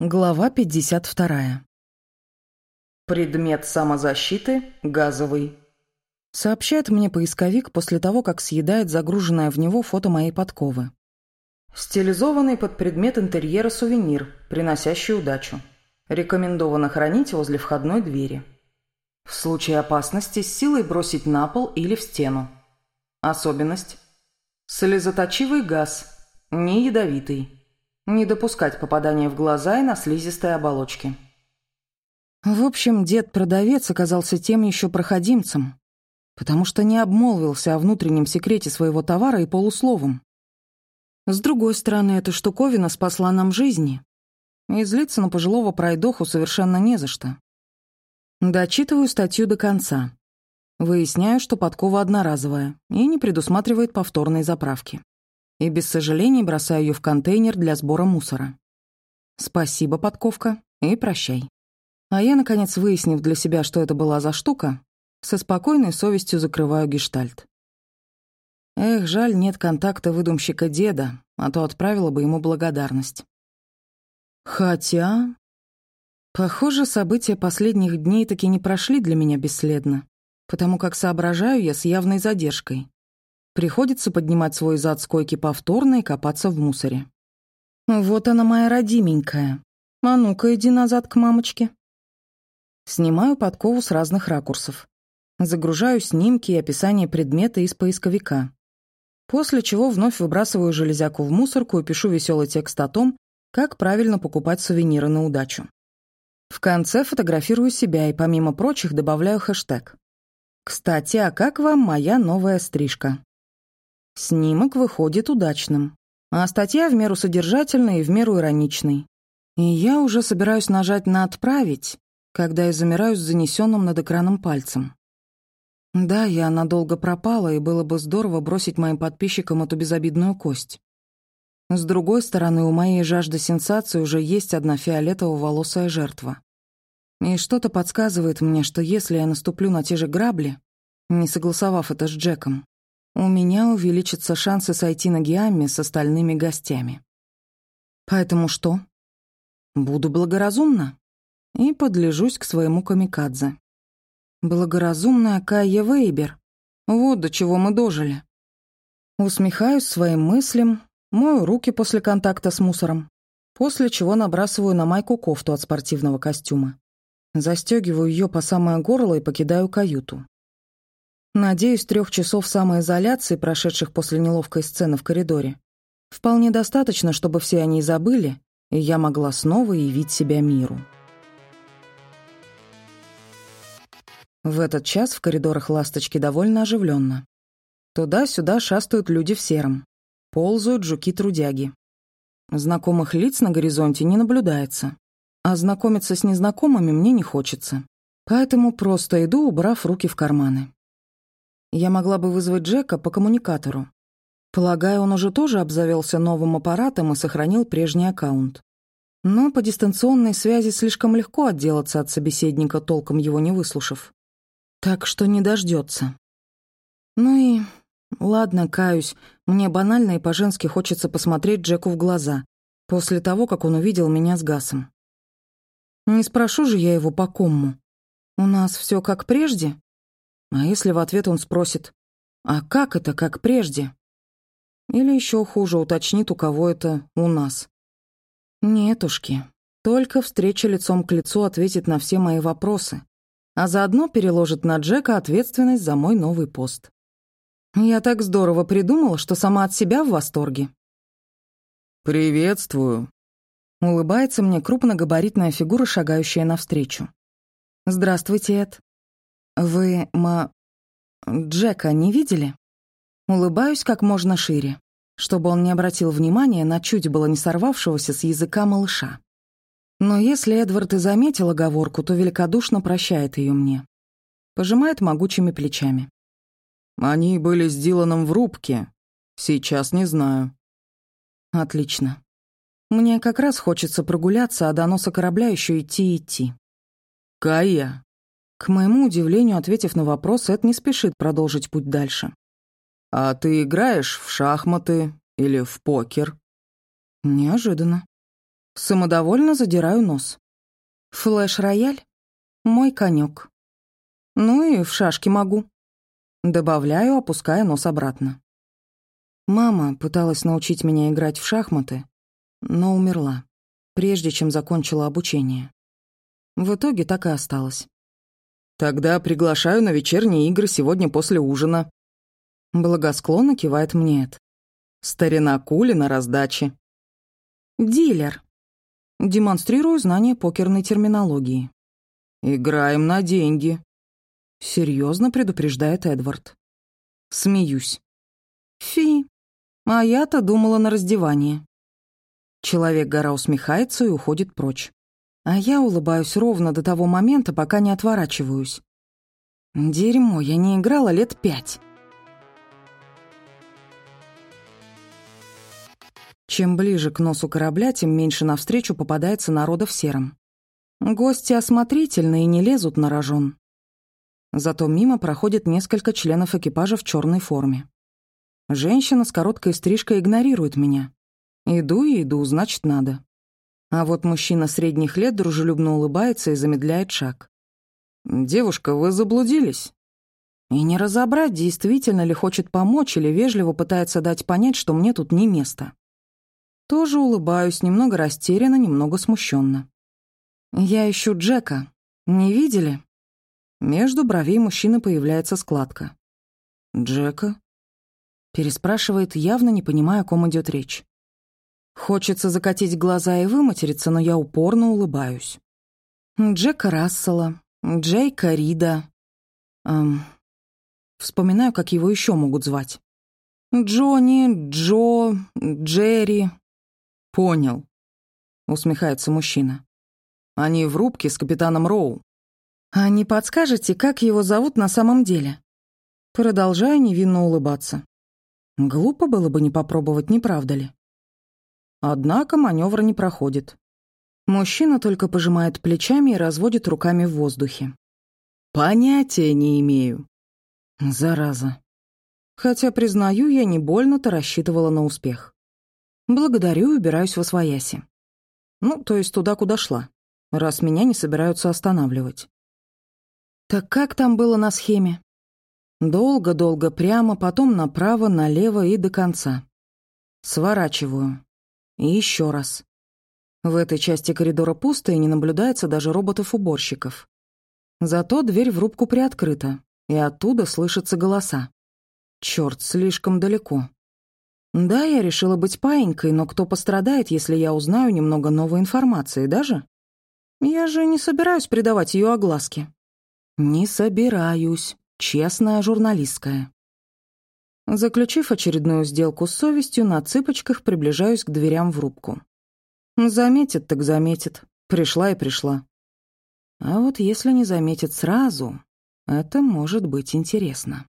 Глава 52. Предмет самозащиты – газовый. Сообщает мне поисковик после того, как съедает загруженное в него фото моей подковы. Стилизованный под предмет интерьера сувенир, приносящий удачу. Рекомендовано хранить возле входной двери. В случае опасности с силой бросить на пол или в стену. Особенность – слезоточивый газ, не ядовитый. Не допускать попадания в глаза и на слизистой оболочке. В общем, дед-продавец оказался тем еще проходимцем, потому что не обмолвился о внутреннем секрете своего товара и полусловом. С другой стороны, эта штуковина спасла нам жизни, и злиться на пожилого пройдоху совершенно не за что. Дочитываю статью до конца. Выясняю, что подкова одноразовая и не предусматривает повторной заправки и без сожалений бросаю ее в контейнер для сбора мусора. Спасибо, подковка, и прощай. А я, наконец, выяснив для себя, что это была за штука, со спокойной совестью закрываю гештальт. Эх, жаль, нет контакта выдумщика деда, а то отправила бы ему благодарность. Хотя... Похоже, события последних дней таки не прошли для меня бесследно, потому как соображаю я с явной задержкой. Приходится поднимать свой зад с койки повторно и копаться в мусоре. «Вот она моя родименькая. А ну-ка, иди назад к мамочке». Снимаю подкову с разных ракурсов. Загружаю снимки и описание предмета из поисковика. После чего вновь выбрасываю железяку в мусорку и пишу веселый текст о том, как правильно покупать сувениры на удачу. В конце фотографирую себя и, помимо прочих, добавляю хэштег. «Кстати, а как вам моя новая стрижка?» Снимок выходит удачным, а статья в меру содержательной и в меру ироничной. И я уже собираюсь нажать на «Отправить», когда я замираю с занесенным над экраном пальцем. Да, я надолго пропала, и было бы здорово бросить моим подписчикам эту безобидную кость. С другой стороны, у моей жажды сенсации уже есть одна фиолетово-волосая жертва. И что-то подсказывает мне, что если я наступлю на те же грабли, не согласовав это с Джеком, у меня увеличатся шансы сойти на Гиамме с остальными гостями. Поэтому что? Буду благоразумна и подлежусь к своему камикадзе. Благоразумная Кайя Вейбер. Вот до чего мы дожили. Усмехаюсь своим мыслям, мою руки после контакта с мусором, после чего набрасываю на майку кофту от спортивного костюма. Застегиваю ее по самое горло и покидаю каюту. Надеюсь, трех часов самоизоляции, прошедших после неловкой сцены в коридоре, вполне достаточно, чтобы все они забыли, и я могла снова явить себя миру. В этот час в коридорах «Ласточки» довольно оживленно. Туда-сюда шастают люди в сером. Ползают жуки-трудяги. Знакомых лиц на горизонте не наблюдается. А знакомиться с незнакомыми мне не хочется. Поэтому просто иду, убрав руки в карманы. Я могла бы вызвать Джека по коммуникатору. Полагаю, он уже тоже обзавелся новым аппаратом и сохранил прежний аккаунт. Но по дистанционной связи слишком легко отделаться от собеседника, толком его не выслушав. Так что не дождется. Ну и... Ладно, каюсь, мне банально и по-женски хочется посмотреть Джеку в глаза, после того, как он увидел меня с Гасом. Не спрошу же я его по комму. У нас все как прежде? А если в ответ он спросит «А как это, как прежде?» Или еще хуже уточнит, у кого это «у нас». Нетушки, только встреча лицом к лицу ответит на все мои вопросы, а заодно переложит на Джека ответственность за мой новый пост. Я так здорово придумала, что сама от себя в восторге. «Приветствую», — улыбается мне крупногабаритная фигура, шагающая навстречу. «Здравствуйте, Эд. «Вы, ма... Джека не видели?» Улыбаюсь как можно шире, чтобы он не обратил внимания на чуть было не сорвавшегося с языка малыша. Но если Эдвард и заметил оговорку, то великодушно прощает ее мне. Пожимает могучими плечами. «Они были с Диланом в рубке. Сейчас не знаю». «Отлично. Мне как раз хочется прогуляться, а до носа корабля еще идти идти». «Кая, к моему удивлению, ответив на вопрос, Эд не спешит продолжить путь дальше. «А ты играешь в шахматы или в покер?» «Неожиданно». Самодовольно задираю нос. Флэш-рояль — мой конек. Ну и в шашки могу. Добавляю, опуская нос обратно. Мама пыталась научить меня играть в шахматы, но умерла, прежде чем закончила обучение. В итоге так и осталось. «Тогда приглашаю на вечерние игры сегодня после ужина». Благосклонно кивает мне Эд. «Старина Кули на раздаче». «Дилер». Демонстрирую знание покерной терминологии. «Играем на деньги», — серьезно предупреждает Эдвард. Смеюсь. «Фи, а я-то думала на раздевание». Человек-гора усмехается и уходит прочь. А я улыбаюсь ровно до того момента, пока не отворачиваюсь. Дерьмо, я не играла лет пять. Чем ближе к носу корабля, тем меньше навстречу попадается народа в сером. Гости осмотрительны и не лезут на рожон. Зато мимо проходит несколько членов экипажа в черной форме. Женщина с короткой стрижкой игнорирует меня. Иду и иду, значит, надо. А вот мужчина средних лет дружелюбно улыбается и замедляет шаг. «Девушка, вы заблудились?» И не разобрать, действительно ли хочет помочь или вежливо пытается дать понять, что мне тут не место. Тоже улыбаюсь, немного растерянно, немного смущенно. «Я ищу Джека. Не видели?» Между бровей мужчины появляется складка. «Джека?» Переспрашивает, явно не понимая, о ком идет речь. Хочется закатить глаза и выматериться, но я упорно улыбаюсь. Джека Рассела, Джейка Рида. Эм, вспоминаю, как его еще могут звать. Джонни, Джо, Джерри. Понял, усмехается мужчина. Они в рубке с капитаном Роу. А не подскажете, как его зовут на самом деле? Продолжаю невинно улыбаться. Глупо было бы не попробовать, не правда ли? Однако маневр не проходит. Мужчина только пожимает плечами и разводит руками в воздухе. «Понятия не имею». Зараза. Хотя, признаю, я не больно-то рассчитывала на успех. Благодарю и убираюсь во свояси. Ну, то есть туда, куда шла, раз меня не собираются останавливать. Так как там было на схеме? Долго-долго прямо, потом направо, налево и до конца. Сворачиваю. И еще раз. В этой части коридора пусто и не наблюдается даже роботов-уборщиков. Зато дверь в рубку приоткрыта, и оттуда слышатся голоса. Черт, слишком далеко. Да, я решила быть паинькой, но кто пострадает, если я узнаю немного новой информации, даже? Я же не собираюсь придавать ее огласке. Не собираюсь. Честная журналистская. Заключив очередную сделку с совестью, на цыпочках приближаюсь к дверям в рубку. Заметит так заметит. Пришла и пришла. А вот если не заметит сразу, это может быть интересно.